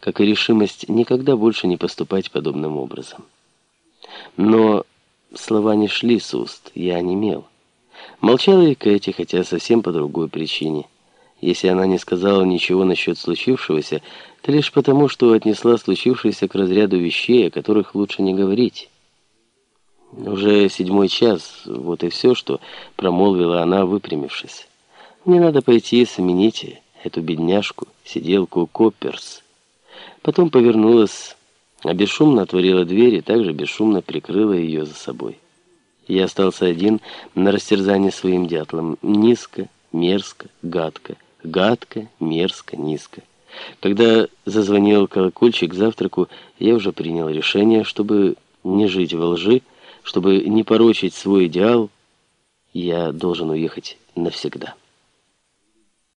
как и решимость никогда больше не поступать подобным образом. Но слова не шли с уст, я онемел. Молчала и Кэти, хотя совсем по другой причине. Если она не сказала ничего насчет случившегося, то лишь потому, что отнесла случившееся к разряду вещей, о которых лучше не говорить. Уже седьмой час, вот и все, что промолвила она, выпрямившись. Мне надо пойти сменить эту бедняжку, сиделку Копперс. Потом повернулась, а бесшумно отворила дверь и также бесшумно прикрыла ее за собой. Я остался один на растерзании своим дятлом. Низко, мерзко, гадко, гадко, мерзко, низко. Когда зазвонил колокольчик к завтраку, я уже принял решение, чтобы не жить во лжи, чтобы не порочить свой идеал, я должен уехать навсегда.